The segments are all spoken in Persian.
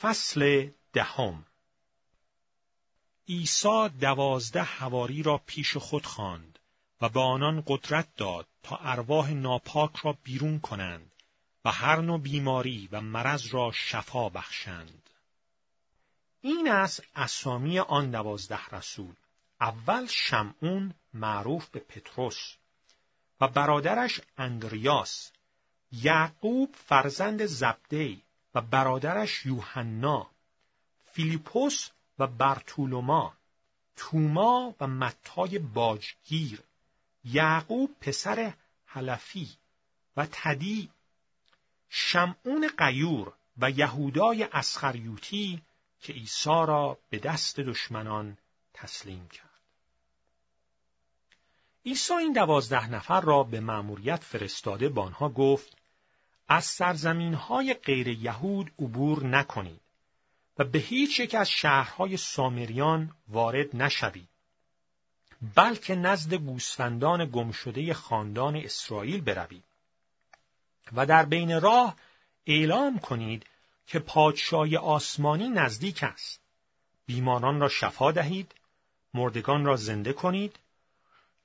فصل دهم عیسی دوازده حواری را پیش خود خواند و به آنان قدرت داد تا ارواح ناپاک را بیرون کنند و هر نوع بیماری و مرض را شفا بخشند. این است اسامی آن دوازده رسول. اول شمعون معروف به پتروس و برادرش اندریاس، یعقوب فرزند زبدی و برادرش یوحنا، فیلیپوس و برتولوما، توما و متای باجگیر، یعقوب پسر حلفی و تدی، شمعون قیور و یهودای اسخریوتی که عیسی را به دست دشمنان تسلیم کرد. عیسی این دوازده نفر را به مأموریت فرستاده با آنها گفت از سرزمین های غیر یهود عبور نکنید و به هیچ یک از شهرهای سامریان وارد نشوید بلکه نزد گوسفندان گمشده خاندان اسرائیل بروید و در بین راه اعلام کنید که پادشاهی آسمانی نزدیک است. بیماران را شفا دهید مردگان را زنده کنید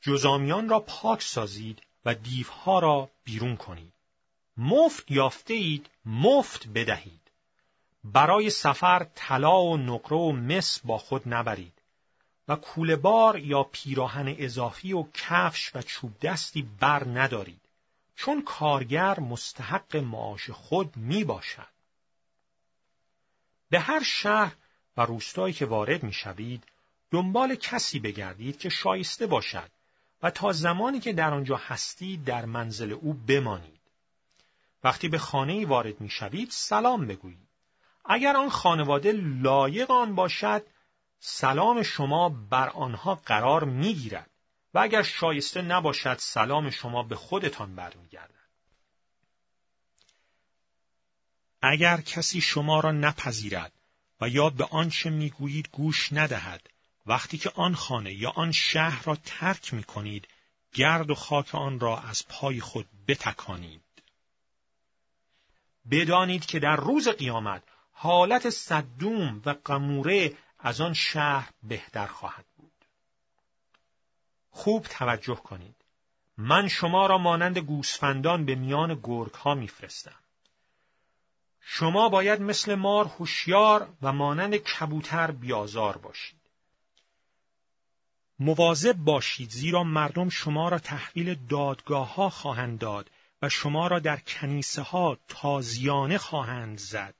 جزامیان را پاک سازید و دیوها را بیرون کنید. مفت یافته اید مفت بدهید برای سفر طلا و نقره و مس با خود نبرید و بار یا پیراهن اضافی و کفش و چوب دستی بر ندارید چون کارگر مستحق معاش خود می باشد. به هر شهر و روستایی که وارد می شوید دنبال کسی بگردید که شایسته باشد و تا زمانی که در آنجا هستید در منزل او بمانید. وقتی به خانه وارد می شوید سلام بگویید. اگر آن خانواده لایق آن باشد سلام شما بر آنها قرار می گیرد و اگر شایسته نباشد سلام شما به خودتان برمیگردد. اگر کسی شما را نپذیرد و یا به آنچه می‌گویید گوش ندهد وقتی که آن خانه یا آن شهر را ترک می کنید گرد و خاک آن را از پای خود بتکانید. بدانید که در روز قیامت حالت صدوم و قموره از آن شهر بهتر خواهد بود. خوب توجه کنید. من شما را مانند گوسفندان به میان گرگ ها میفرستم. شما باید مثل مار هوشیار و مانند کبوتر بیازار باشید. مواظب باشید زیرا مردم شما را تحویل دادگاه ها خواهند داد و شما را در کنیسه ها تازیانه خواهند زد.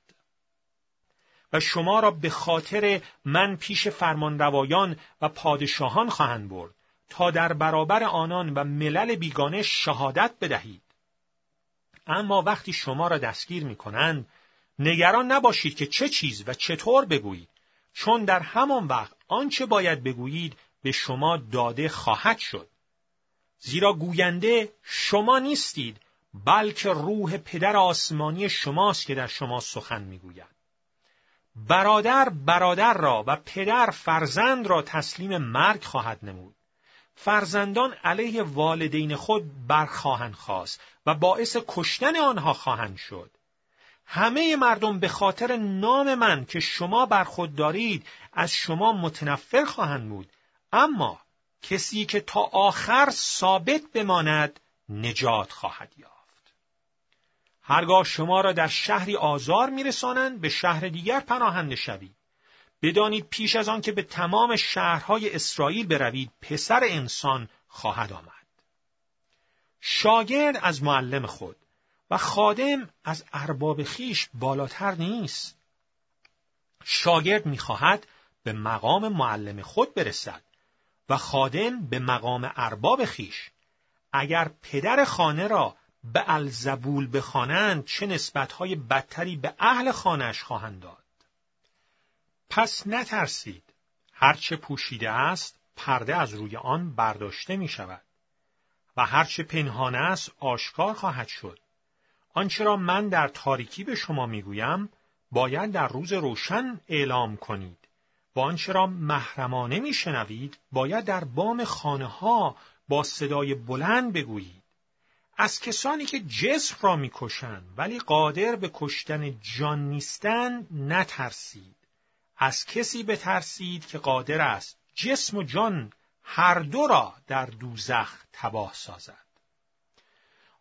و شما را به خاطر من پیش فرمانروایان و پادشاهان خواهند برد تا در برابر آنان و ملل بیگانه شهادت بدهید. اما وقتی شما را دستگیر می کنند، نگران نباشید که چه چیز و چطور بگویید، چون در همان وقت آنچه باید بگویید به شما داده خواهد شد. زیرا گوینده شما نیستید، بلکه روح پدر آسمانی شماست که در شما سخن می‌گوید. برادر برادر را و پدر فرزند را تسلیم مرگ خواهد نمود. فرزندان علیه والدین خود برخواهند خواست و باعث کشتن آنها خواهند شد. همه مردم به خاطر نام من که شما بر خود دارید از شما متنفر خواهند بود اما کسی که تا آخر ثابت بماند نجات خواهد یافت. هرگاه شما را در شهری آزار میرسانند به شهر دیگر پناهنده شوید بدانید پیش از آن که به تمام شهرهای اسرائیل بروید پسر انسان خواهد آمد. شاگرد از معلم خود و خادم از ارباب خیش بالاتر نیست. شاگرد می‌خواهد به مقام معلم خود برسد و خادم به مقام ارباب خیش. اگر پدر خانه را به الزبول بخوانند چه نسبتهای بدتری به اهل خانهش خواهند داد. پس نترسید. هرچه پوشیده است پرده از روی آن برداشته می شود. و هرچه پنهان است آشکار خواهد شد. آنچه را من در تاریکی به شما می‌گویم باید در روز روشن اعلام کنید. و آنچه را محرمانه میشنوید باید در بام خانه ها با صدای بلند بگویید. از کسانی که جسم را می‌کشند ولی قادر به کشتن جان نیستند نترسید از کسی بترسید که قادر است جسم و جان هر دو را در دوزخ تباه سازد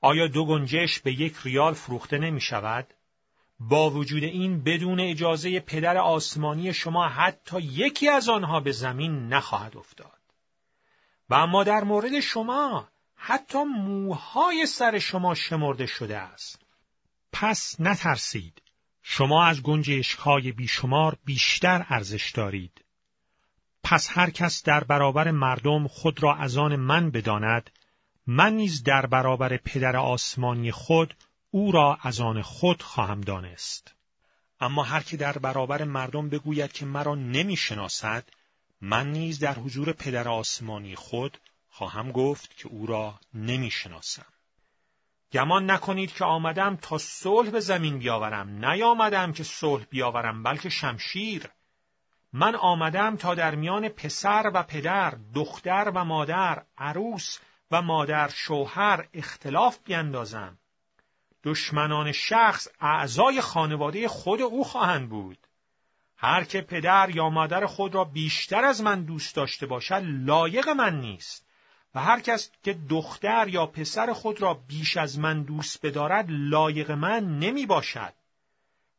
آیا دو گنجش به یک ریال فروخته نمی شود؟ با وجود این بدون اجازه پدر آسمانی شما حتی یکی از آنها به زمین نخواهد افتاد. و اما در مورد شما حتی موهای سر شما شمرده شده است. پس نترسید. شما از گنجشکهای بیشمار بیشتر ارزش دارید. پس هر کس در برابر مردم خود را از آن من بداند، من نیز در برابر پدر آسمانی خود او را از آن خود خواهم دانست. اما هر که در برابر مردم بگوید که مرا نمی‌شناسد، من نیز در حضور پدر آسمانی خود خواهم گفت که او را نمی‌شناسم. گمان نکنید که آمدم تا صلح به زمین بیاورم، نیامدم که صلح بیاورم بلکه شمشیر. من آمدم تا در میان پسر و پدر، دختر و مادر، عروس و مادر شوهر اختلاف بیندازم. دشمنان شخص اعضای خانواده خود او خواهند بود. هر که پدر یا مادر خود را بیشتر از من دوست داشته باشد لایق من نیست و هر کس که دختر یا پسر خود را بیش از من دوست بدارد لایق من نمی باشد.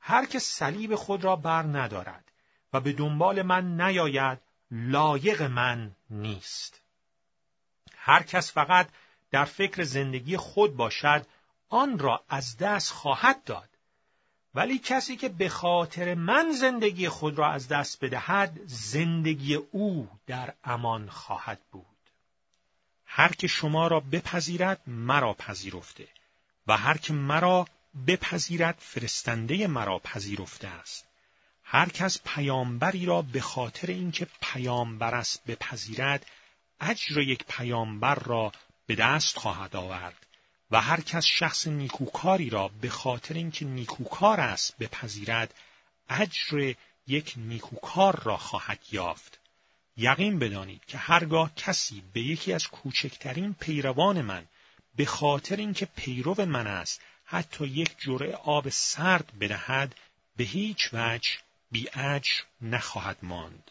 هر که صلیب خود را بر ندارد و به دنبال من نیاید لایق من نیست. هر کس فقط در فکر زندگی خود باشد آن را از دست خواهد داد ولی کسی که به خاطر من زندگی خود را از دست بدهد زندگی او در امان خواهد بود هر که شما را بپذیرد مرا پذیرفته و هر که مرا بپذیرد فرستنده مرا پذیرفته است. هر کس پیامبری را به خاطر اینکه پیامبر است بپذیرد اجر یک پیامبر را به دست خواهد آورد و هر کس شخص نیکوکاری را به خاطر اینکه نیکوکار است بپذیرد اجر یک نیکوکار را خواهد یافت. یقین بدانید که هرگاه کسی به یکی از کوچکترین پیروان من به خاطر اینکه پیرو من است حتی یک جرعه آب سرد بدهد به هیچ وجه بی اجر نخواهد ماند.